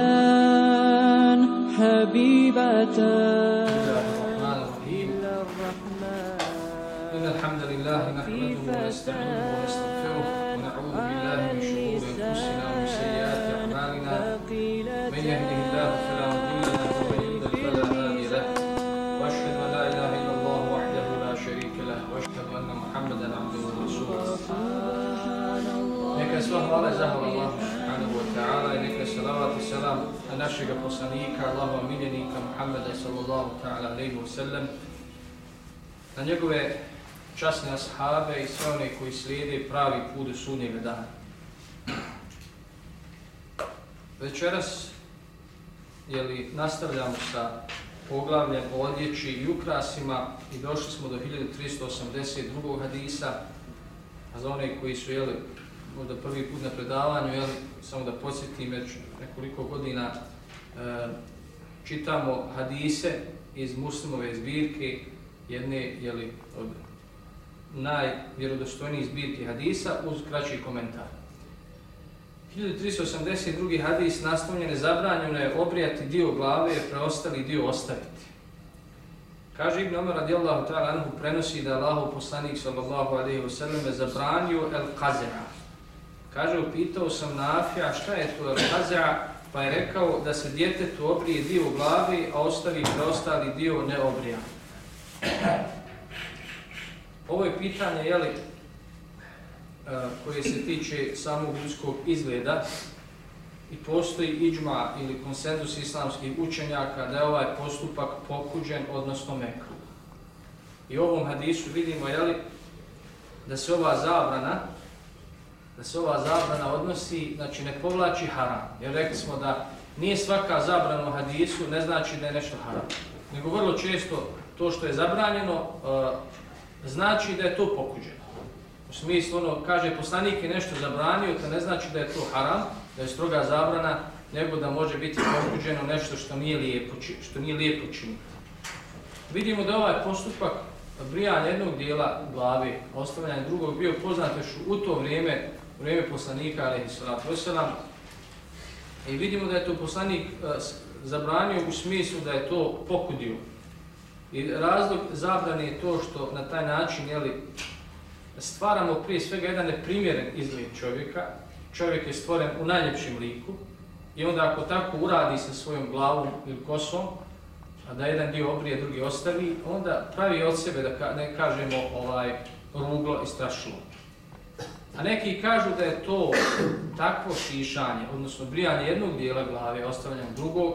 كلمتان حبيبتان. إن الحمد لله نحمده ونستعينه ونستغفره. Našega poslanika, Allahova miljenika Muhammeda sallallahu ta'ala alaihi wa sallam, na njegove časne ashabe i sve one koji slijede pravi put do sudnjega dana. Večeras jeli, nastavljamo sa poglavljem o odjeći i ukrasima i došli smo do 1382. hadisa, a za one koji su jeli, možda prvi put na predavanju, jel, samo da podsjetim, već nekoliko godina e, čitamo hadise iz muslimove zbirke, jedne jeli, od najvjerodostojnijih zbirki hadisa uz kraći komentar. 1382. hadis nastavljene zabranjeno je obrijati dio glave, preostali dio ostaviti. Kaže Ibn Omer radijallahu ta'ala anhu prenosi da Allahu poslanik sallallahu alaihi wa sallam zabranio el qazera. Kaže, upitao sam Nafija šta je to el pa je rekao da se djetetu obrije dio glavi, a ostavi preostali dio neobrijan. Ovo je pitanje, jeli, e, koje se tiče samog ljudskog izgleda i postoji iđma ili konsenzus islamskih učenjaka da je ovaj postupak pokuđen, odnosno mekru. I u ovom hadisu vidimo, jeli, da se ova zabrana da se ova zabrana odnosi, znači ne povlači haram. Jer rekli smo da nije svaka zabrana u hadisu, ne znači da je nešto haram. Nego vrlo često to što je zabranjeno, e, znači da je to pokuđeno. U smislu, ono, kaže, poslanik je nešto zabranio, to ne znači da je to haram, da je stroga zabrana, nego da može biti pokuđeno nešto što nije lijepo, što nije lijepo činiti. Vidimo da ovaj postupak brijanja jednog dijela glave, ostavljanja drugog, bio poznat još u to vrijeme, u vrijeme poslanika, ali salatu i vidimo da je to poslanik e, zabranio u smislu da je to pokudio. I razlog zabrane je to što na taj način jeli, stvaramo prije svega jedan neprimjeren izgled čovjeka. Čovjek je stvoren u najljepšim liku i onda ako tako uradi sa svojom glavom ili kosom, a da jedan dio obrije, drugi ostavi, onda pravi od sebe da ne kažemo ovaj ruglo i strašilo. A neki kažu da je to takvo šišanje, odnosno brijanje jednog dijela glave, ostavljanje drugog,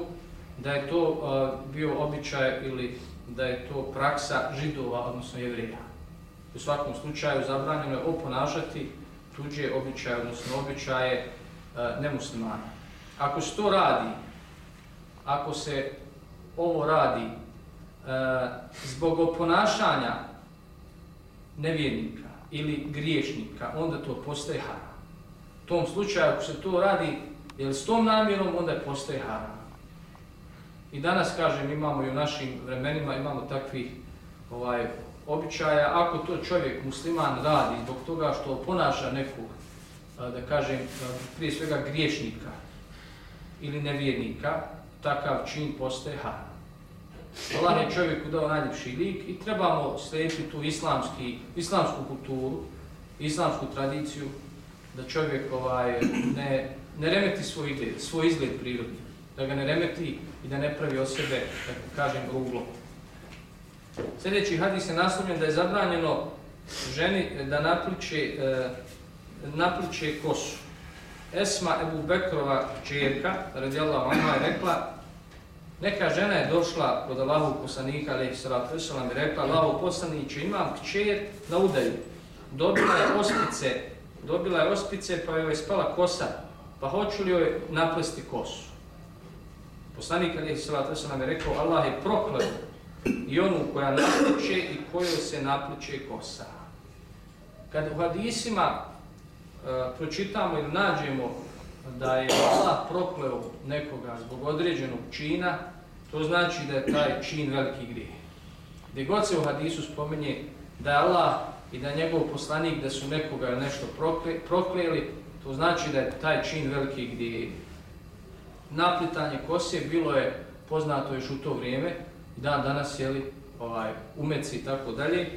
da je to uh, bio običaj ili da je to praksa židova, odnosno jevrija. U svakom slučaju zabranjeno je oponašati tuđe običaje, odnosno običaje uh, nemuslimana. Ako se to radi, ako se ovo radi uh, zbog oponašanja nevjernika ili griješnika, onda to postaje haram. U tom slučaju, ako se to radi jel, s tom namjerom, onda je postaje haram. I danas, kažem, imamo i u našim vremenima, imamo takvih ovaj, običaja, ako to čovjek musliman radi zbog toga što ponaša nekog, da kažem, prije svega griješnika ili nevjernika, takav čin postaje haram. Allah je čovjeku dao najljepši lik i trebamo slijediti tu islamski, islamsku kulturu, islamsku tradiciju, da čovjek ovaj, ne, ne remeti svoj izgled, svoj izgled prirodni, da ga ne remeti i da ne pravi od sebe, da kažem, ruglo. Sljedeći hadis je naslovljen da je zabranjeno ženi eh, da napliče, e, eh, napliče kosu. Esma Ebu Bekrova čerka, radijallahu anha, je rekla neka žena je došla kod Allahu poslanika, alaihi sallatu wasallam, i rekla Allahu poslaniću, imam kćer na udaju. Dobila je ospice, dobila je ospice pa joj je spala kosa, pa hoću li joj naplesti kosu? Poslanik, alaihi sallatu wasallam, je rekao Allah je prokleo i onu koja napliče i kojoj se napliče kosa. Kad u hadisima uh, pročitamo ili nađemo da je Allah prokleo nekoga zbog određenog čina, to znači da je taj čin veliki grijeh. Gdje god se u hadisu spominje da je Allah i da njegov poslanik da su nekoga nešto prokleli, to znači da je taj čin veliki gdje naplitanje kose bilo je poznato još u to vrijeme i dan danas jeli ovaj umeci i tako dalje.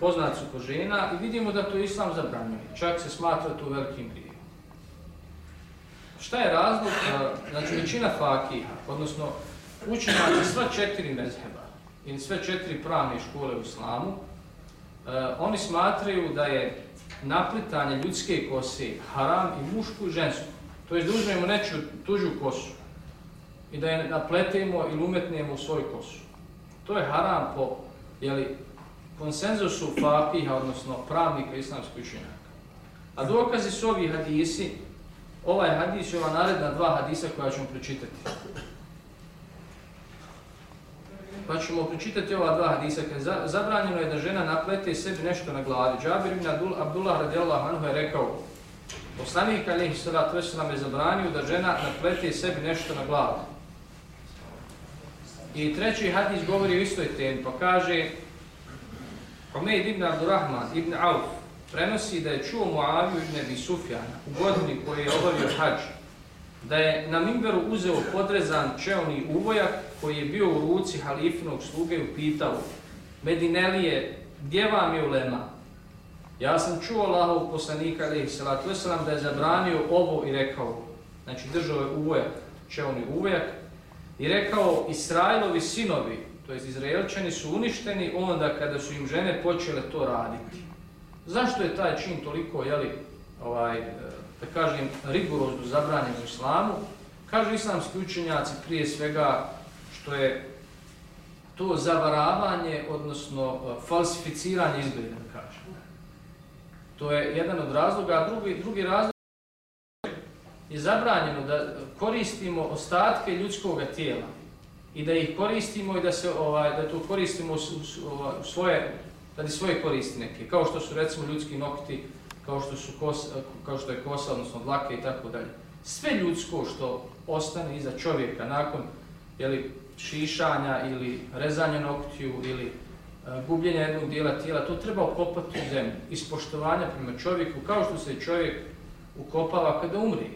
Poznat su kod žena i vidimo da to islam zabranjuje. Čak se smatra to velikim grijem šta je razlog znači većina fakiha odnosno učenjaci sva četiri mezheba ili sve četiri pravne škole u islamu e, oni smatraju da je naplitanje ljudske kose haram i mušku i žensku to je da uzmemo neću tužu kosu i da je napletemo ili umetnemo u svoju kosu. To je haram po jeli, konsenzusu fakiha, odnosno pravnika islamskih učenjaka. A dokazi su ovi hadisi, ovaj hadis i ova naredna dva hadisa koja ćemo pročitati. Pa ćemo pročitati ova dva hadisa. Zabranjeno je da žena naplete sebi nešto na glavi. Džabir ibn Abdullah radijallahu anhu je rekao Poslanik alihi salatu veselam je zabranio da žena naplete sebi nešto na glavi. I treći hadis govori o istoj temi, pa kaže Humeid ibn Abdurrahman ibn Auf prenosi da je čuo Muaviju ibn Abi Sufjana u godini koji je obavio hađ, da je na Mimberu uzeo podrezan čeoni uvojak koji je bio u ruci halifinog sluge i upitao Medinelije, gdje vam je ulema? Ja sam čuo Allahov poslanika alejhi salatu wasalam da je zabranio ovo i rekao, znači držao je uvojak, čeoni uvojak i rekao Israilovi sinovi, to jest Izraelčani su uništeni onda kada su im žene počele to raditi. Zašto je taj čin toliko, jeli, ovaj, eh, da kažem, rigorozno zabranjen u islamu? Kažu islamski učenjaci prije svega što je to zavaravanje, odnosno eh, falsificiranje izgleda, da kažem. To je jedan od razloga, a drugi, drugi razlog je zabranjeno da koristimo ostatke ljudskog tijela i da ih koristimo i da se ovaj da to koristimo u, u, u svoje da svoje koristi neke kao što su recimo ljudski nokti kao što su kos, kao što je kosa odnosno dlake i tako dalje sve ljudsko što ostane iza čovjeka nakon jeli, šišanja ili rezanja noktiju ili e, gubljenja jednog dijela tijela, to treba okopati u zemlju, ispoštovanja prema čovjeku, kao što se čovjek ukopava kada umri.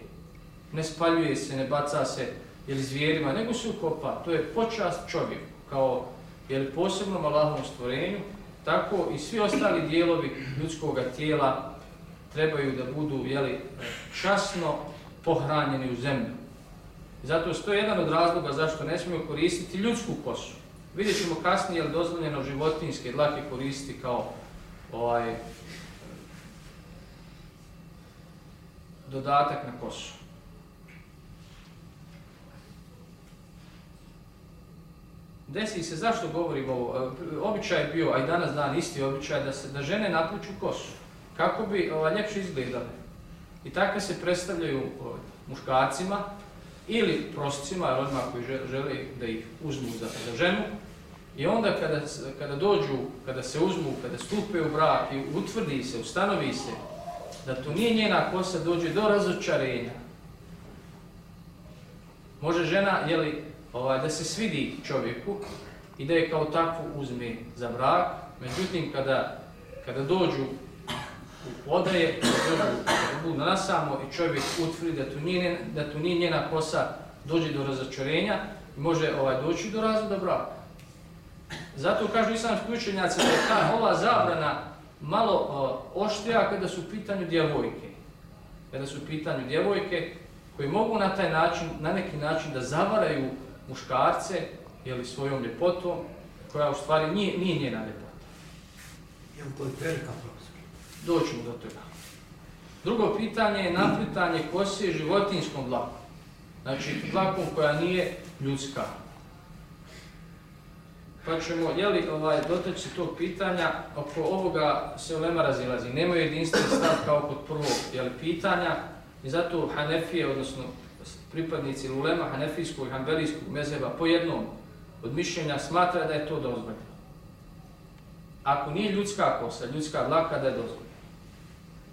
Ne spaljuje se, ne baca se ili zvijerima, nego se ukopa. To je počast čovjeku, kao jeli, posebnom Allahovom stvorenju, tako i svi ostali dijelovi ljudskog tijela trebaju da budu jeli, časno pohranjeni u zemlju. Zato je to jedan od razloga zašto ne smijemo koristiti ljudsku kosu. Vidjet ćemo kasnije je li dozvoljeno životinske dlake koristiti kao ovaj dodatak na kosu. Desi se, zašto govorim ovo? E, običaj je bio, a i danas dan isti običaj, da se da žene napuću kosu. Kako bi ova, ljepše izgledale. I tako se predstavljaju ovaj, muškarcima, ili proscima, jer odmah koji žele da ih uzmu za, za ženu. I onda kada, kada dođu, kada se uzmu, kada stupe u brak i utvrdi se, ustanovi se da to nije njena kosa, dođe do razočarenja. Može žena jeli, ovaj, da se svidi čovjeku i da je kao takvu uzme za brak, međutim kada, kada dođu odaje, da budu nasamo i čovjek utvrdi da tu nije, da tu nije njena kosa, dođe do razočarenja i može ovaj doći do razvoda braka. Zato kažu islamski učenjaci da je ta ova zabrana malo o, oštrija kada su u pitanju djevojke. Kada su u pitanju djevojke koji mogu na taj način, na neki način da zavaraju muškarce ili svojom ljepotom, koja u stvari nije, nije njena ljepota. Je li to velika doćemo do toga. Drugo pitanje je naplitanje kose životinskom dlakom. Znači, dlakom koja nije ljudska. Pa ćemo, jeli, ovaj, doteći tog pitanja, oko ovoga se ulema razilazi. Nemaju jedinstven stav kao kod prvog jeli, pitanja i zato Hanefije, odnosno pripadnici ulema Hanefijskog i Hanbelijskog mezeba po jednom od mišljenja smatra da je to dozvoljeno. Ako nije ljudska kosa, ljudska dlaka, da je dozvoljeno.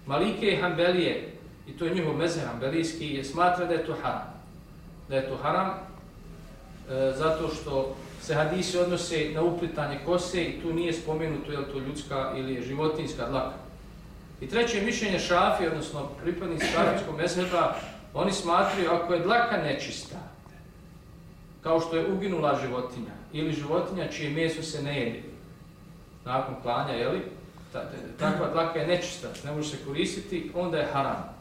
Malike i Hanbelije, i to je njihov meze Hanbelijski, je smatra da je to haram. Da je to haram e, zato što se hadisi odnose na uplitanje kose i tu nije spomenuto je li to ljudska ili je životinska dlaka. I treće mišljenje šafi, odnosno pripadnici šafijskog mezheba, oni smatruju ako je dlaka nečista, kao što je uginula životinja ili životinja čije meso se ne jede nakon klanja, jeli, ta, takva dlaka je nečista, ne može se koristiti, onda je haram.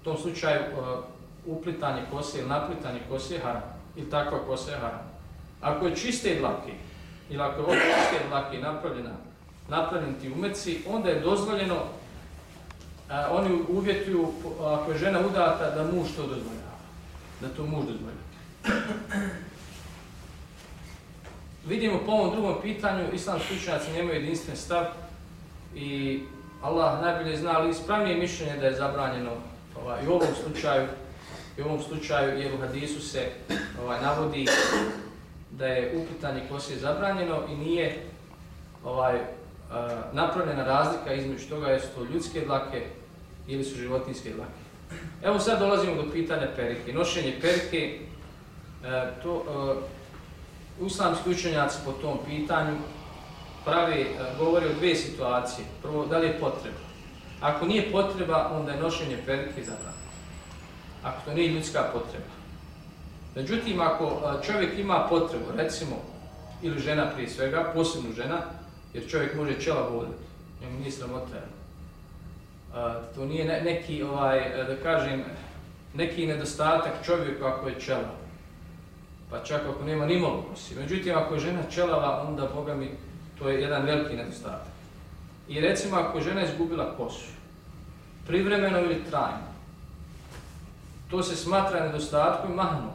U tom slučaju uh, uplitanje kose ili naplitanje kose je haram. Ili takva kosa je haram. Ako je čiste dlake, ili ako je od čiste dlake napravljena, napravljen ti umeci, onda je dozvoljeno, a, oni uvjetuju, ako je žena udata, da muž to dozvoljava. Da to muž dozvoljava. Vidimo po ovom drugom pitanju, islamski učenjaci nemaju jedinstven stav i Allah najbolje zna, ali ispravnije mišljenje da je zabranjeno ovaj, i u ovom slučaju, i u ovom slučaju jer u hadisu se ovaj, navodi da je upitanje kose zabranjeno i nije ovaj, eh, napravljena razlika između toga jesu to ljudske dlake ili su životinske dlake. Evo sad dolazimo do pitanja perike. Nošenje perike, e, to, e, islamski učenjaci po tom pitanju pravi, e, govori o dvije situacije. Prvo, da li je potreba? Ako nije potreba, onda je nošenje perike zabranjeno. Ako to nije ljudska potreba. Međutim, ako e, čovjek ima potrebu, recimo, ili žena prije svega, posebno žena, jer čovjek može čela voditi, njemu nije sramota. To nije neki, ovaj, da kažem, neki nedostatak čovjeku ako je čela. Pa čak ako nema ni mogućnosti. Međutim, ako je žena čelava, onda, Boga mi, to je jedan veliki nedostatak. I recimo, ako je žena izgubila kosu, privremeno ili trajno, to se smatra nedostatkom mahnom.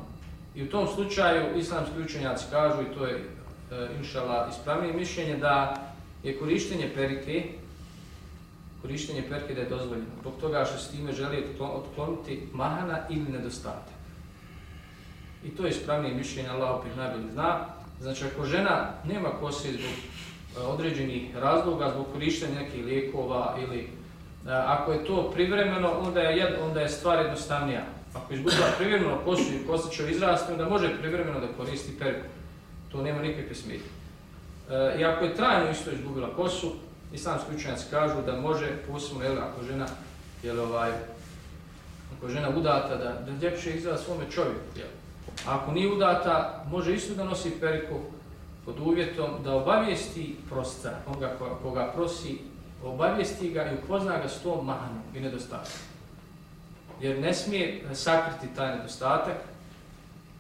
I u tom slučaju islamski učenjaci kažu, i to je e, inšala ispravnije mišljenje, da je korištenje perike, korištenje perike da je dozvoljeno, zbog toga što se time želi otkloniti mahana ili nedostatak. I to je ispravnije mišljenje, Allah opet najbolje zna. Znači, ako žena nema kose zbog e, određenih razloga, zbog korištenja nekih lijekova ili e, ako je to privremeno, onda je, onda je stvar jednostavnija. Ako izgubila privremeno kosu i kosa će izrasti, onda može privremeno da koristi perku. To nema nikakve smetje. E, I ako je trajno isto izgubila kosu, islamski učenjaci kažu da može posebno, jel, ako žena, jel, ovaj, ako žena udata, da, da ljepše izgleda svome čovjeku. Jel. A ako nije udata, može isto da nosi periku pod uvjetom da obavijesti prosta, onoga koga prosi, obavijesti ga i upozna ga s tom manom i nedostatkom jer ne smije sakriti taj nedostatak,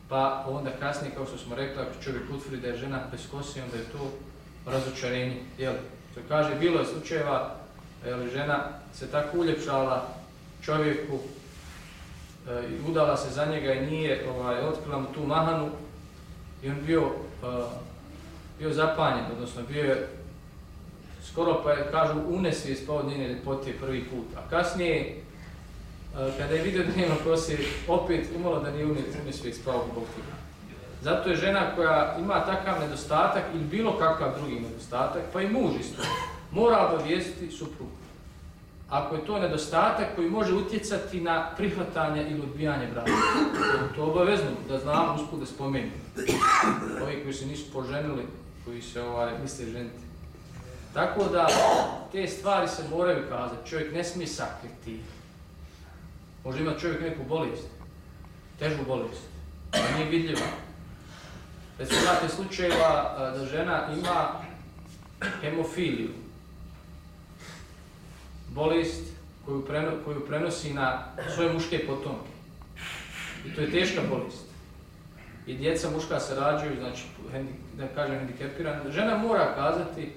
pa onda kasnije, kao što smo rekli, ako čovjek utvrdi da je žena bez kosi, onda je to razočarenje. Jel? Što kaže, bilo je slučajeva, jel, žena se tako uljepšala čovjeku e, i udala se za njega i nije ovaj, otkrila mu tu mahanu i on bio, e, bio zapanjen, odnosno bio je skoro pa je, kažu, unesvijest pa od njene ljepote prvi put. A kasnije eh, kada je vidio da nema kose, opet umalo da nije unio svih spravo zbog toga. Zato je žena koja ima takav nedostatak ili bilo kakav drugi nedostatak, pa i muž isto, mora obavijestiti suprugu. Ako je to nedostatak koji može utjecati na prihvatanje ili odbijanje braka, to, je obavezno da znamo uspud da spomenu. Ovi koji se nisu poženili, koji se ovaj, misle ženiti. Tako da te stvari se moraju kazati, čovjek ne smije sakriti, Može imati čovjek neku bolest, težu bolest, a nije vidljiva. Recimo, imate slučajeva da žena ima hemofiliju, bolest koju, preno, koju prenosi na svoje muške potomke. I to je teška bolest. I djeca muška se rađaju, znači, da kažem, hendikepirana. Žena mora kazati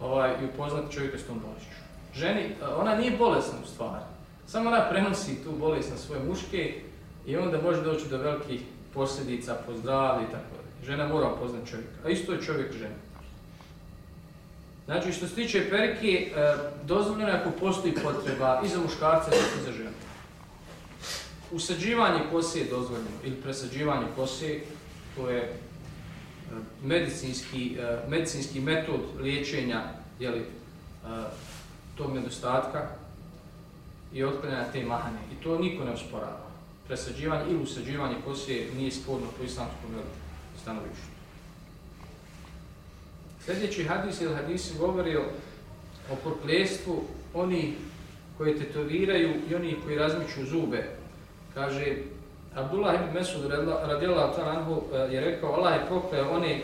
ovaj, i upoznati čovjeka s tom bolešću. Ženi, ona nije bolesna u stvari. Samo ona prenosi tu bolest na svoje muške i onda može doći do velikih posljedica po i tako da. Žena mora poznati čovjeka, a isto je čovjek žena. Znači, što se tiče perke, e, dozvoljeno je ako postoji potreba i za muškarce i za ženu. Usađivanje kose je dozvoljeno ili presađivanje kose, to je e, medicinski, e, medicinski metod liječenja jeli, tog nedostatka, i otklanjanja te mahane. I to niko ne usporava. Presađivanje ili usađivanje kose nije sporno po islamskom stanovištu. Sljedeći hadis ili hadis govori o, o proklestvu oni koji tetoviraju i oni koji razmiču zube. Kaže, Abdullah ibn Mesud radijallahu ta'ala anhu e, je rekao, Allah je prokleo one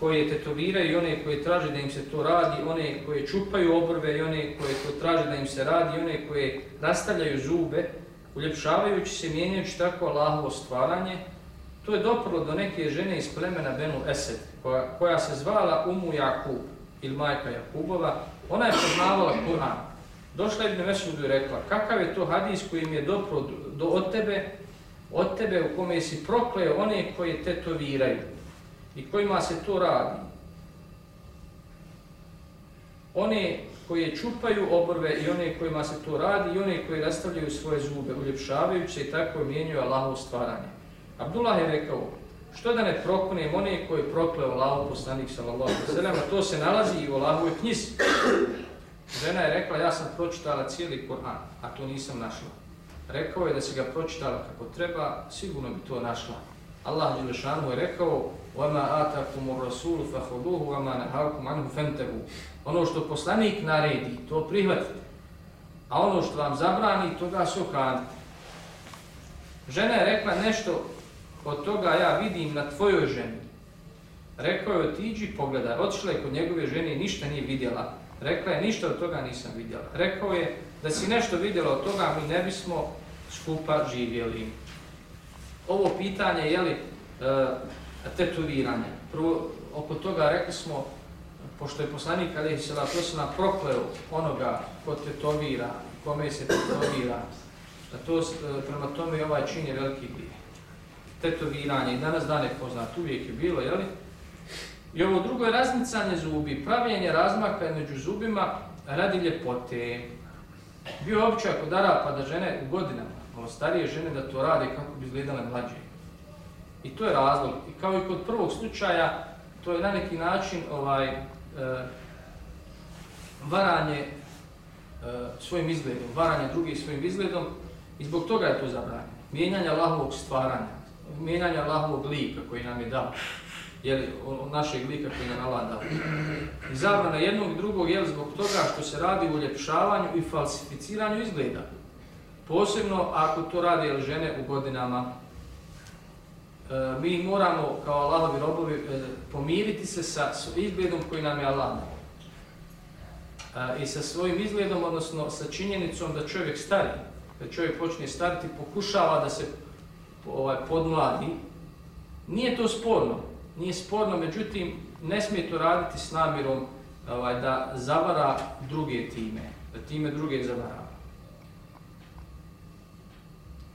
koje tetoviraju i one koje traže da im se to radi, one koje čupaju obrve i one koje to traže da im se radi, one koje rastavljaju zube, uljepšavajući se, mijenjajući tako Allahovo stvaranje, to je doprlo do neke žene iz plemena Benu Esed, koja, koja se zvala Umu Jakub ili majka Jakubova, ona je poznavala Kur'an. Došla je Ibn Mesudu i rekla, kakav je to hadis koji mi je dopro do, do, od tebe, od tebe u kome si prokleo one koje tetoviraju i kojima se to radi. One koje čupaju obrve i one kojima se to radi i one koje rastavljaju svoje zube, uljepšavajući i tako mijenjuju Allahovo stvaranje. Abdullah je rekao, što da ne prokunem one koje prokleo Allahov poslanik sallallahu alaihi sallam, to se nalazi i u Allahovoj knjizi. Žena je rekla, ja sam pročitala cijeli Kur'an, a to nisam našla. Rekao je da se ga pročitala kako treba, sigurno bi to našla. Allah Đelešanu je rekao, وَمَا آتَكُمُ الرَّسُولُ فَهُدُوهُ وَمَا نَهَاكُمْ عَنْهُ فَنْتَهُ Ono što poslanik naredi, to prihvatite. A ono što vam zabrani, toga se okanite. Žena je rekla nešto od toga ja vidim na tvojoj ženi. Rekao je, otiđi, pogledaj. Otišla je kod njegove žene i ništa nije vidjela. Rekla je, ništa od toga nisam vidjela. Rekao je, da si nešto vidjela od toga, mi ne bismo skupa živjeli. Ovo pitanje, je li, e, uh, tetoviranje. Prvo, oko toga rekli smo, pošto je poslanik Alihi Sela Prosana prokleo onoga ko tetovira, kome se tetovira, da to, e, prema tome ovaj čin je veliki grijeh. Tetoviranje i danas dan je poznat, uvijek je bilo, jeli? I ovo drugo je raznicanje zubi, pravljenje razmaka među zubima radi ljepote. Bio je običaj kod Arapa da žene u godinama, ono starije žene da to rade kako bi izgledale mlađe. I to je razlog. I kao i kod prvog slučaja, to je na neki način ovaj e, varanje e, svojim izgledom, varanje drugih svojim izgledom i zbog toga je to zabranjeno. Mijenjanje Allahovog stvaranja, mijenjanja Allahovog lika koji nam je dao, Jel, od našeg lika koji nam Allah dao. I zabrana jednog i drugog je zbog toga što se radi u uljepšavanju i falsificiranju izgleda. Posebno ako to radi žene u godinama E, mi moramo kao Allahovi robovi e, pomiriti se sa izgledom koji nam je Allah e, i sa svojim izgledom, odnosno sa činjenicom da čovjek stari, da čovjek počne stariti, pokušava da se ovaj, podmladi. Nije to sporno, nije sporno, međutim, ne smije to raditi s namjerom ovaj, da zavara druge time, da time druge zavara.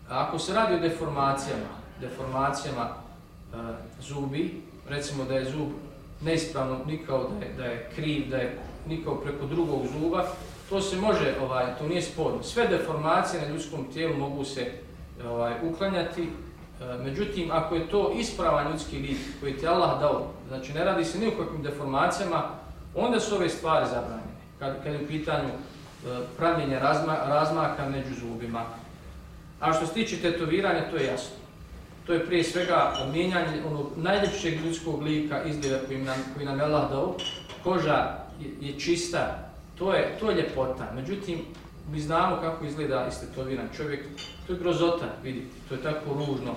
Ako se radi o deformacijama, deformacijama e, zubi, recimo da je zub neispravno nikao da je, da je kriv, da je nikao preko drugog zuba, to se može, ovaj, to nije sporno. Sve deformacije na ljudskom tijelu mogu se ovaj, uklanjati, e, međutim, ako je to ispravan ljudski lik koji ti Allah dao, znači ne radi se ni u kakvim deformacijama, onda su ove stvari zabranjene, kad, kad je u pitanju e, uh, pravljenja razma, razmaka među zubima. A što se tiče tetoviranja, to je jasno to je prije svega mijenjanje onog najljepšeg ljudskog lika izgleda koji nam, koji nam je Allah dao. Koža je, je čista, to je, to je ljepota. Međutim, mi znamo kako izgleda istetoviran čovjek. To je grozota, vidite, to je tako ružno.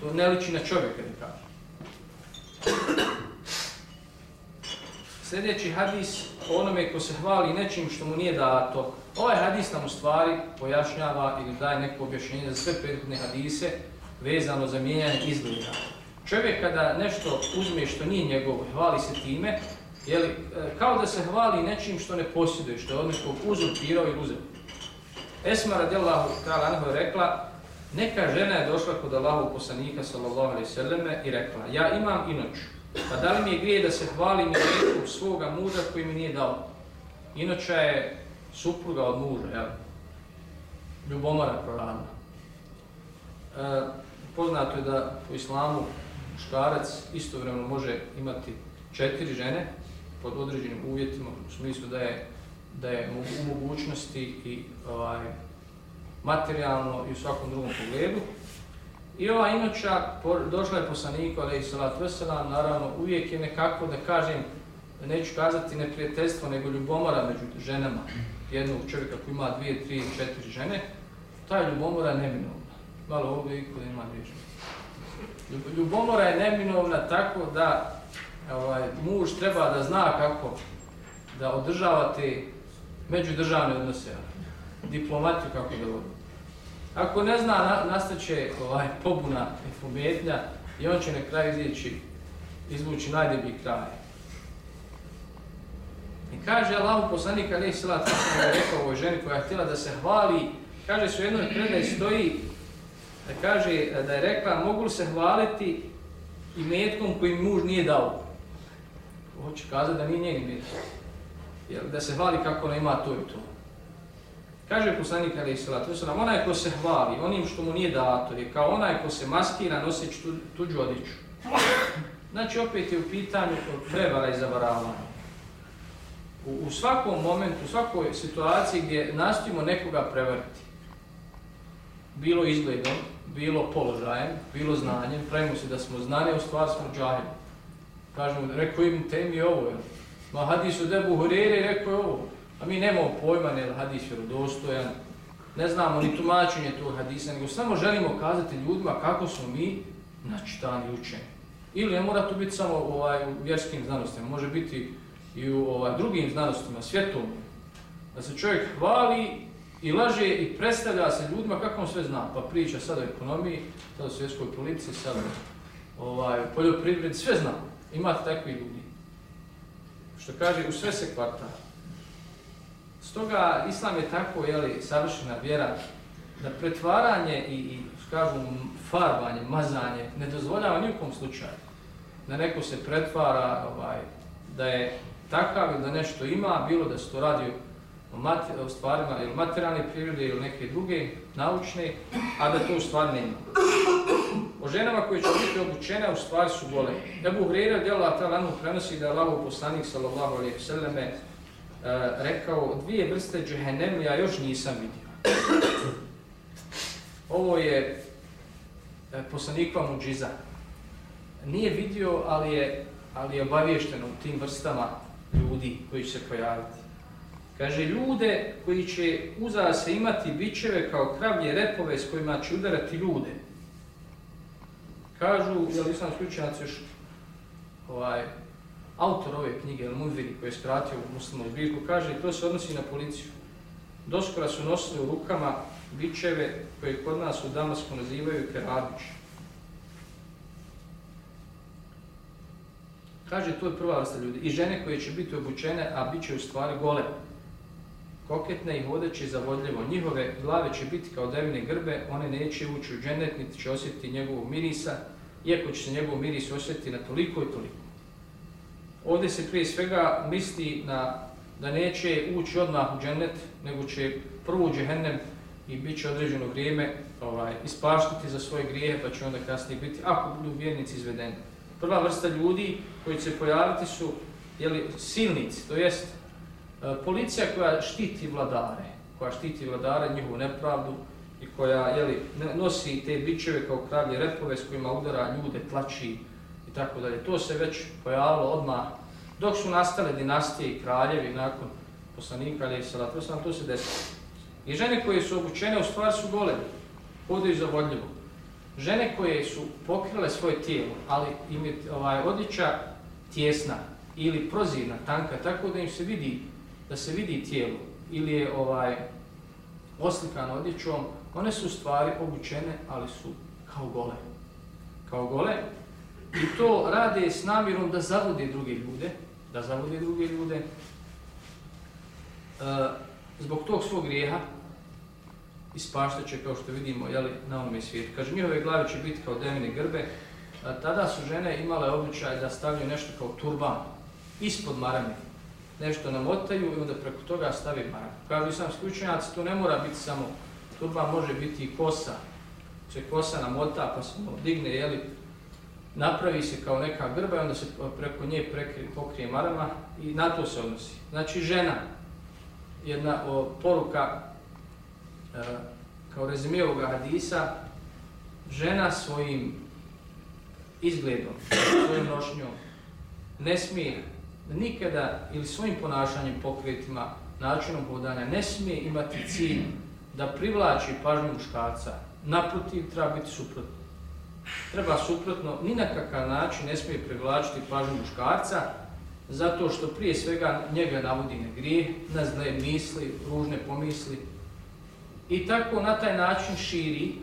To ne liči na čovjeka, da kažem. Sljedeći hadis o onome ko se hvali nečim što mu nije dato. Ovaj hadis nam u stvari pojašnjava ili daje neko objašnjenje za sve prethodne hadise vezano za mijenjanje izgleda. Čovjek kada nešto uzme što nije njegovo, hvali se time, jeli, e, kao da se hvali nečim što ne posjeduje, što je od nekog uzurpirao i uzeo. Esma radijallahu ta'ala anhu rekla, neka žena je došla kod Allahu poslanika sallallahu alaihi sallame i rekla, ja imam inoć, pa da li mi je grije da se hvalim i nekog svoga muža koji mi nije dao? Inoća je supruga od muža, jel? Ljubomora proradna. E, poznato je da u islamu muškarac istovremeno može imati četiri žene pod određenim uvjetima, u smislu da je, da je u mogućnosti i ovaj, materijalno i u svakom drugom pogledu. I ova inoća došla je poslaniku, ali i salat vesela, naravno uvijek je nekako, da kažem, neću kazati neprijateljstvo, nego ljubomora među ženama jednog čovjeka koji ima dvije, tri, četiri žene, ta ljubomora je neminovna. Malo ovdje i kod ima dvije žene. Ljubomora je neminovna tako da ovaj, muž treba da zna kako da održava te međudržavne odnose, diplomatiju kako da vodi. Ako ne zna, nastaće ovaj, pobuna i pometnja i on će na kraju izići, izvući najdeblji kraj. I kaže Allah poslanik Ali Sala Trsana je rekao ovoj ženi koja je htjela da se hvali, kaže su jednoj predaj stoji, da kaže da je rekla mogu li se hvaliti i metkom koji muž nije dao. Hoće kazati da nije njeni metkom. Da se hvali kako ona ima to i to. Kaže poslanik Ali Sala Trsana, onaj ko se hvali onim što mu nije dato je kao onaj ko se maskira noseći tu, tuđu odiću. Znači opet je u pitanju prevara i zavaravanja u, u svakom momentu, u svakoj situaciji gdje nastojimo nekoga prevariti, bilo izgledom, bilo položajem, bilo znanjem, pravimo se da smo znani, u stvari smo džahili. Kažemo, rekao im temi ovo, je ma hadis od Ebu Hurere, rekao je ovo. A mi nemamo pojma, ne hadis je rodostojan, ne znamo ni tumačenje tog hadisa, nego samo želimo kazati ljudima kako smo mi načitani učeni. Ili ne mora to biti samo ovaj, u vjerskim znanostima, može biti i u ovaj, drugim znanostima, svijetom, da se čovjek hvali i laže i predstavlja se ljudima kako on sve zna. Pa priča sad o ekonomiji, sad o svjetskoj policiji, sad o ovaj, poljoprivredi, sve zna. Imate takvi ljudi. Što kaže, u sve se kvarta. Stoga, Islam je tako, jeli, savršena vjera, da pretvaranje i, i kažu, farbanje, mazanje, ne dozvoljava nijekom slučaju. Da neko se pretvara, ovaj, da je takav ili da nešto ima, bilo da se to radi o, mater, o stvarima ili materijalne prirode ili neke druge, naučne, a da to u stvari nema. O ženama koje će biti obučene u stvari su gole. Ebu Hrera djela ta lanu prenosi da je Allahov poslanik sallallahu alaihi sallame uh, rekao dvije vrste džehennem ja još nisam vidio. Ovo je e, uh, poslanikva muđiza. Nije vidio, ali je, ali je obavješteno u tim vrstama ljudi koji će se pojaviti. Kaže, ljude koji će uza se imati bićeve kao kravlje repove s kojima će udarati ljude. Kažu, jel islamski učenjaci još ovaj, autor ove knjige, El Munviri, koji je skratio u zbirku, kaže, to se odnosi na policiju. Doskora su nosili u rukama bičeve koje kod nas u Damasku nazivaju kerabić. Kaže, to je prva vrsta ljudi. I žene koje će biti obučene, a bit će u stvari gole. Koketne i vodeći zavodljivo. Njihove glave će biti kao devine grbe, one neće ući u dženet, niti će osjetiti njegovog mirisa, iako će se njegov miris osjetiti na toliko i toliko. Ovdje se prije svega misli na, da neće ući odmah u dženet, nego će prvo u džehennem i bit će određeno vrijeme ovaj, ispaštiti za svoje grijehe, pa će onda kasnije biti, ako budu vjernici izvedeni. Prva vrsta ljudi koji će pojaviti su jeli, silnici, to jest E, policija koja štiti vladare, koja štiti vladare, njihovu nepravdu i koja jeli, nosi te bićeve kao kravlje repove s kojima udara ljude, tlači i tako dalje. To se već pojavilo odmah dok su nastale dinastije i kraljevi nakon poslanika ali sada to sam to se desilo. I žene koje su obučene u stvari su gole, hodaju za vodljivo žene koje su pokrile svoje tijelo, ali im je ovaj, odjeća tjesna ili prozirna, tanka, tako da im se vidi, da se vidi tijelo ili je ovaj oslikano odjećom, one su stvari obučene, ali su kao gole. Kao gole. I to rade s namjerom da zavode druge ljude, da zavode druge ljude, e, zbog tog svog grijeha, ispaštaće kao što vidimo jeli, na onome svijetu. Kaže, njihove glave će biti kao devine grbe. A, tada su žene imale običaj da stavljaju nešto kao turban ispod marame. Nešto namotaju i onda preko toga stavi maram. Kažu sam slučenjaci, to ne mora biti samo turba, može biti i kosa. Se kosa namota pa se digne, jeli, napravi se kao neka grba i onda se preko nje prekrije, pokrije marama i na to se odnosi. Znači žena, jedna o, poruka E, kao rezime ovoga hadisa, žena svojim izgledom, svojim nošnjom, ne smije da nikada ili svojim ponašanjem, pokretima, načinom hodanja ne smije imati cilj da privlači pažnju muškarca. Naprotiv, treba biti suprotno. Treba suprotno, ni na kakav način ne smije privlačiti pažnju muškarca, zato što prije svega njega navodi na grije, na zle misli, ružne pomisli. I tako na taj način širi,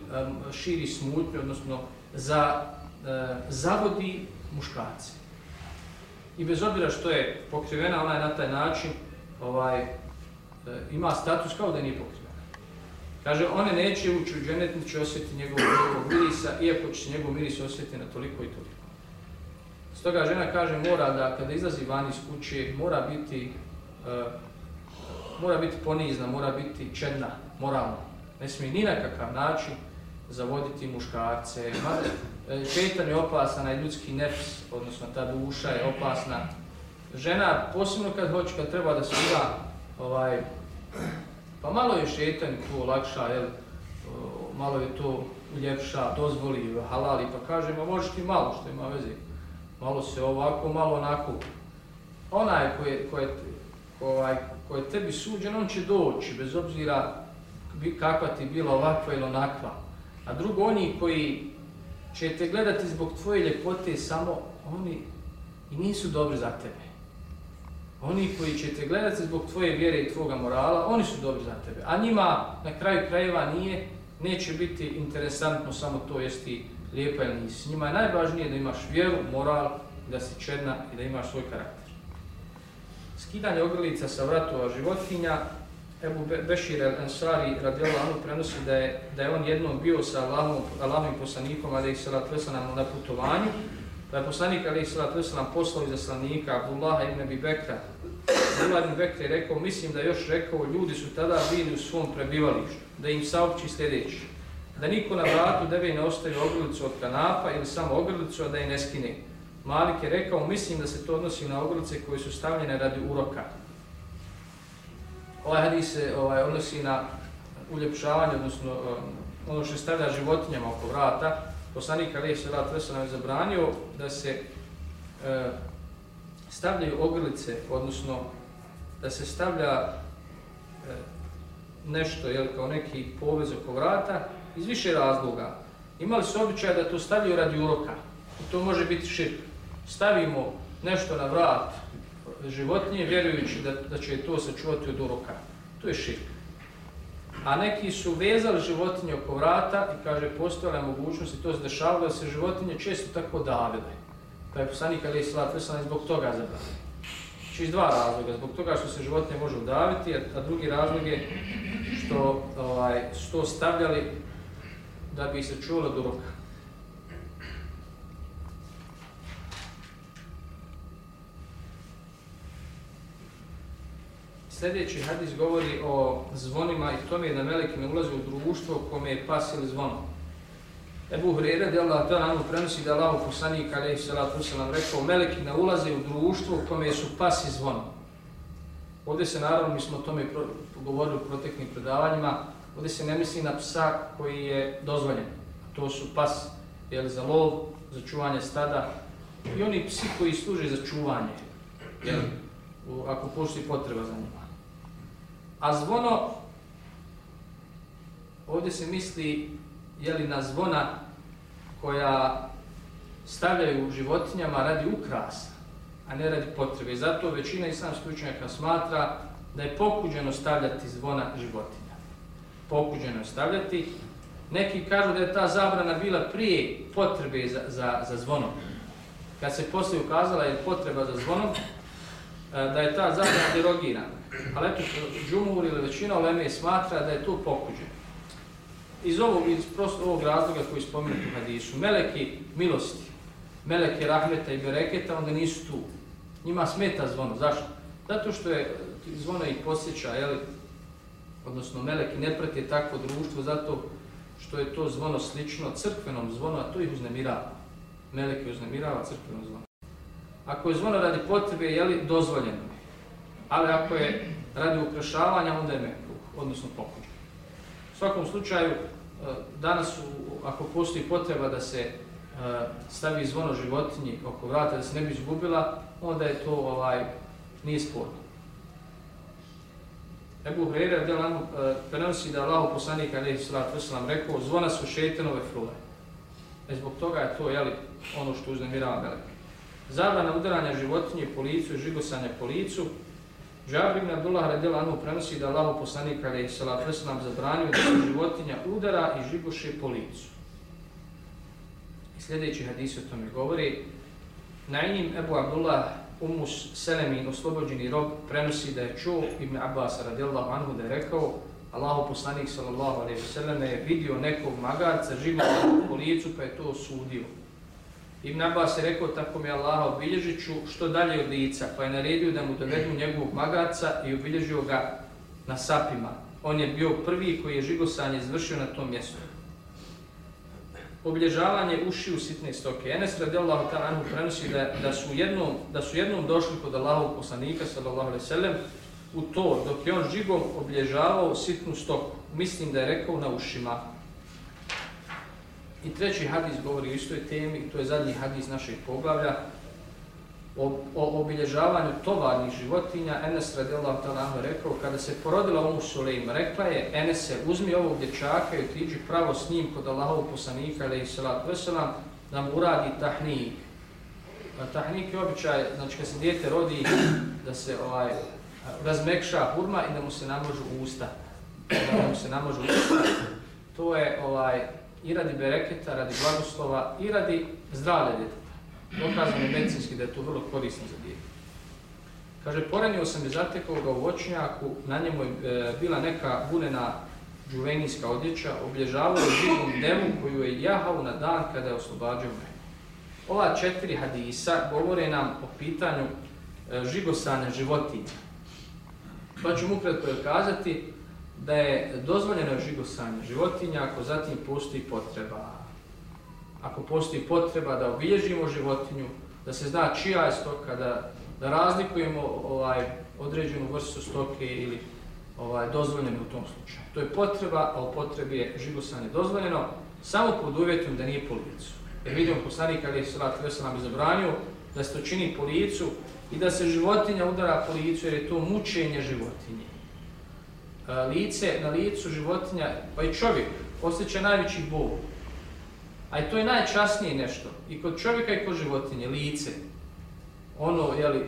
širi smutnju, odnosno za, e, zavodi muškarce. I bez obzira što je pokrivena, ona je na taj način ovaj, e, ima status kao da nije pokrivena. Kaže, one neće ući u dženet, neće osjetiti njegovog mirisa, iako će se njegov miris osjetiti na toliko i toliko. Stoga žena kaže, mora da kada izlazi van iz kuće, mora biti, uh, mora biti ponizna, mora biti čedna, moralna. Ne smije ni na kakav način zavoditi muškarce. E, šetan je opasan, a ljudski nefs, odnosno ta duša je opasna. Žena, posebno kad hoće, kad treba da se ura, ovaj, pa malo je šetan tu lakša, jel, malo je to uljepša, dozvoli, halali, pa kaže, ma možeš ti malo što ima veze. Malo se ovako, malo onako. Onaj koji ko je, ovaj, ko je tebi suđen, on će doći, bez obzira kakva ti bila ovakva ili onakva. A drugo, oni koji će te gledati zbog tvoje ljepote samo, oni i nisu dobri za tebe. Oni koji će te gledati zbog tvoje vjere i tvoga morala, oni su dobri za tebe. A njima na kraju krajeva nije, neće biti interesantno samo to jesti lijepa ili nisi. Njima je najvažnije da imaš vjeru, moral, da si čedna i da imaš svoj karakter. Skidanje ogrlica sa vratova životinja, Ebu Bešir al-Ansari radijallahu anhu prenosi da je, da je on jednom bio sa Allahom, Allahom poslanikom alaih salatu wasalam na putovanju, pa je poslanik alaih salatu wasalam poslao iz aslanika Abdullaha ibn Abi Bekra. Abdullah ibn Bekra je rekao, mislim da je još rekao, ljudi su tada bili u svom prebivalištu, da im saopći sljedeći, da niko na vratu deve ne ostaje ogrlicu od kanapa ili samo ogrlicu, a da je ne skine. Malik je rekao, mislim da se to odnosi na ogrlice koje su stavljene radi uroka, ovaj hadis se ovaj, odnosi na uljepšavanje, odnosno um, ono što stavlja životinjama oko vrata. Poslanik Ali se vrat Vesel nam je zabranio da se e, stavljaju ogrlice, odnosno da se stavlja e, nešto, jel, kao neki povez oko vrata, iz više razloga. Imali su običaj da to stavljaju radi uroka. I to može biti širk. Stavimo nešto na vrat životinje vjerujući da, da će to sačuvati od uroka. To je širk. A neki su vezali životinje oko vrata i kaže postojala mogućnost i to se dešavalo da se životinje često tako davile. Pa je poslanik Ali Isla Tvesan zbog toga zabranio. Znači iz dva razloga. Zbog toga što se životinje može udaviti, a drugi razlog je što ovaj, su to stavljali da bi se čuvalo do roka. Sljedeći hadis govori o zvonima i tome da meleki ne ulaze u društvo kome je pas ili zvono. Ebu Hrere, da Allah to nam prenosi da Allah poslanik alaihi salatu se nam rekao, meleki ne ulaze u društvo kome su pas i zvono. Ovdje se naravno, mi smo o tome govorili u proteknim predavanjima, ovdje se ne misli na psa koji je dozvoljen. To su pas jel, za lov, za čuvanje stada i oni psi koji služe za čuvanje, jel, ako postoji potreba za njima. A zvono, ovdje se misli jeli, na zvona koja stavljaju životinjama radi ukrasa, a ne radi potrebe. Zato većina islamskih učenjaka smatra da je pokuđeno stavljati zvona životinja. Pokuđeno stavljati. Neki kažu da je ta zabrana bila prije potrebe za, za, za zvonom. Kad se poslije ukazala je potreba za zvonom, e, da je ta zabrana derogirana. Ali eto, džumur ili većina uleme smatra da je to pokuđeno. Iz ovog, iz prosto ovog razloga koji spomenuti u hadisu, meleki milosti, meleki rahmeta i bereketa, onda nisu tu. Njima smeta zvono. Zašto? Zato što je zvono ih posjeća, jeli, odnosno meleki ne prati takvo društvo, zato što je to zvono slično crkvenom zvonu, a to ih uznemirava. Meleki uznemirava crkvenom zvono. Ako je zvono radi potrebe, je li dozvoljeno? Ali ako je radi ukrašavanja, onda je mekruh, odnosno pokuđen. U svakom slučaju, e, danas danas, ako postoji potreba da se e, stavi zvono životinji oko vrata, da se ne bi izgubila, onda je to ovaj, nije sporno. Ebu Hrera je djelan, uh, prenosi da Allah poslanika alaihi sallatu wasallam rekao zvona su šetanove frule. E zbog toga je to jeli, ono što uznemirava velike. Zabrana udaranja životinje po licu i žigosanja po licu. Džabir ibn Abdullah radijal Anu prenosi da Allah poslanika alaihi sallatu nam zabranio da se životinja udara i žigoše po licu. I sljedeći hadis o tome govori. Naim Ebu Abdullah Umus Selemin, oslobođeni rob, prenosi da je čuo Ibn Abbas radijallahu anhu da je rekao Allahu poslanik sallallahu alejhi ve je vidio nekog magarca životnog po licu pa je to osudio. Ibn Abbas je rekao tako mi Allaha obilježit ću što dalje od lica pa je naredio da mu dovedu njegovog magarca i obilježio ga na sapima. On je bio prvi koji je žigosanje izvršio na tom mjestu obilježavanje uši u sitne stoke. Enes radijallahu ta'ala anhu prenosi da, da, su jednom, da su jednom došli kod Allahovog poslanika sallallahu alaihi sallam u to dok je on žigom obilježavao sitnu stoku. Mislim da je rekao na ušima. I treći hadis govori o istoj temi, to je zadnji hadis našeg poglavlja, o, o obilježavanju tovarnih životinja, Enes radijallahu ta'ala rekao, kada se porodila Umu Suleim, rekla je, Enese, uzmi ovog dječaka i otiđi pravo s njim kod Allahovog poslanika, ali i salatu veselam, da mu uradi tahnik. A tahnik je običaj, znači kad se dijete rodi, da se ovaj, razmekša hurma i da mu se namožu usta. Da mu se namožu usta. To je ovaj, i radi bereketa, radi blagoslova, i radi zdravlja djeteta dokazano je medicinski da je to vrlo korisno za djete. Kaže, poranio sam je zatekao ga u voćnjaku, na njemu je e, bila neka bunena džuvenijska odjeća, oblježavao je živom demu koju je jahao na dan kada je oslobađao me. Ova četiri hadisa govore nam o pitanju e, žigosanja životinja. Pa ću mu kratko kazati da je dozvoljeno žigosanje životinja ako zatim postoji potreba ako postoji potreba da obilježimo životinju, da se zna čija je stoka, da, da razlikujemo ovaj određenu vrstu stoke ili ovaj dozvoljeno u tom slučaju. To je potreba, a u potrebi je žigosanje dozvoljeno, samo pod uvjetom da nije po licu. Jer vidimo poslanik ali je srat Vesa nam zabranio da se to čini po licu i da se životinja udara po licu jer je to mučenje životinje. E, lice, na licu životinja, pa i čovjek, osjeća najveći bol. A to je najčasnije nešto. I kod čovjeka i kod životinje, lice. Ono, jeli,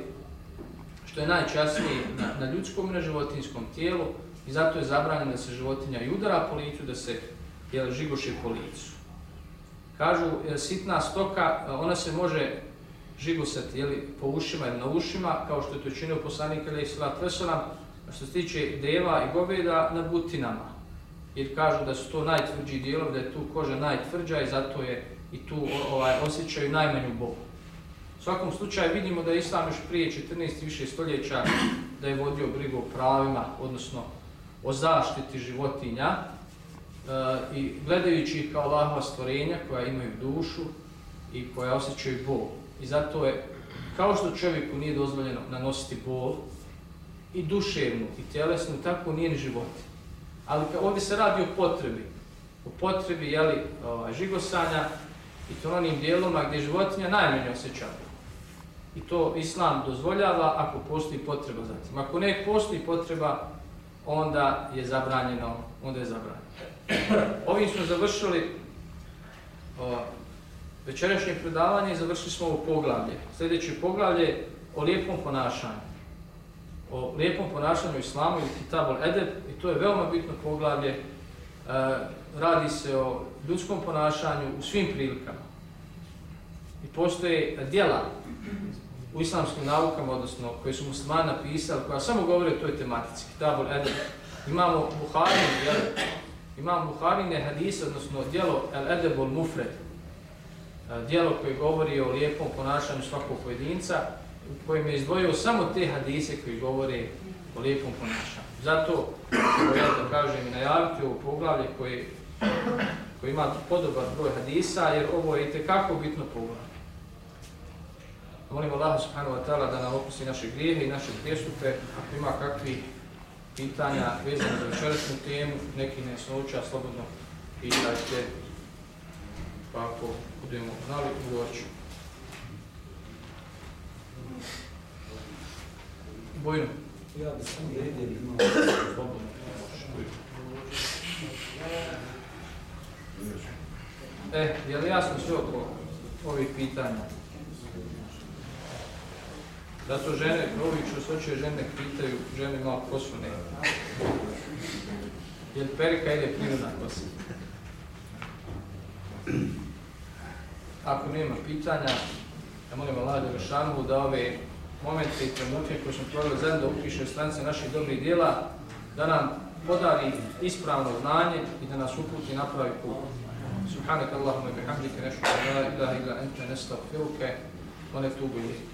što je najčasnije na, na ljudskom i na životinskom tijelu. I zato je zabranjeno da se životinja i udara po licu, da se jeli, žigoše po licu. Kažu, e, sitna stoka, e, ona se može žigosati jeli, po ušima ili na ušima, kao što je to činio poslanik ili je što se tiče deva i goveda na butinama jer kažu da su to najtvrđi dijelovi, da je tu koža najtvrđa i zato je i tu ovaj, osjećaju najmanju bol. U svakom slučaju vidimo da je Islam još prije 14. više stoljeća da je vodio brigu o pravima, odnosno o zaštiti životinja e, i gledajući ih kao Allahova stvorenja koja imaju dušu i koja osjećaju bol. I zato je, kao što čovjeku nije dozvoljeno nanositi bol, i duševnu i tjelesnu, tako nije ni život. Ali ovdje se radi o potrebi. O potrebi jeli, ovaj, žigosanja i to onim dijeloma gdje životinja najmanje osjeća. I to Islam dozvoljava ako postoji potreba za tim. Ako ne postoji potreba, onda je zabranjeno. Onda je zabranjeno. Ovim smo završili o, večerašnje predavanje i završili smo ovo poglavlje. Sljedeće poglavlje o lijepom ponašanju o lijepom ponašanju islamu ili Kitabul edeb i to je veoma bitno poglavlje. E, radi se o ljudskom ponašanju u svim prilikama. I postoje dijela u islamskim naukama, odnosno koje su muslimani napisali, koja samo govori o toj tematici, Kitabul edeb. Imamo Buharine, jel, imamo Buharine hadise, odnosno dijelo El Edebul Mufred, e, dijelo koje govori o lijepom ponašanju svakog pojedinca, u kojem je izdvojio samo te hadise koji govore o lijepom ponašanju. Zato, ja da kažem i najaviti ovo poglavlje koje, koje ima podoban broj hadisa, jer ovo je tekako bitno poglavlje. Molim Allah subhanahu wa ta'ala da nam opusti naše grijehe i naše prijestupe, ako ima kakvi pitanja vezane za večerašnju temu, neki nesnoća, slobodno pitajte, pa ako budemo znali, ugovorit Bojno. Ja bi sam imao. E, je li jasno sve oko ovih pitanja? Zato žene, ovi čusoće žene pitaju, žene malo kosu ne. Jer perika ide prirodna kosa. Ako nema pitanja, ja molim Allah da Rešanu da ove momente i trenutke koje smo proveli zajedno da upiše stranice naših dobrih dijela, da nam podari ispravno znanje i da nas uputi na pravi put. Subhanak Allahumma bihamdika nashhadu an la ilaha illa anta nastaghfiruka wa natubu ilayk.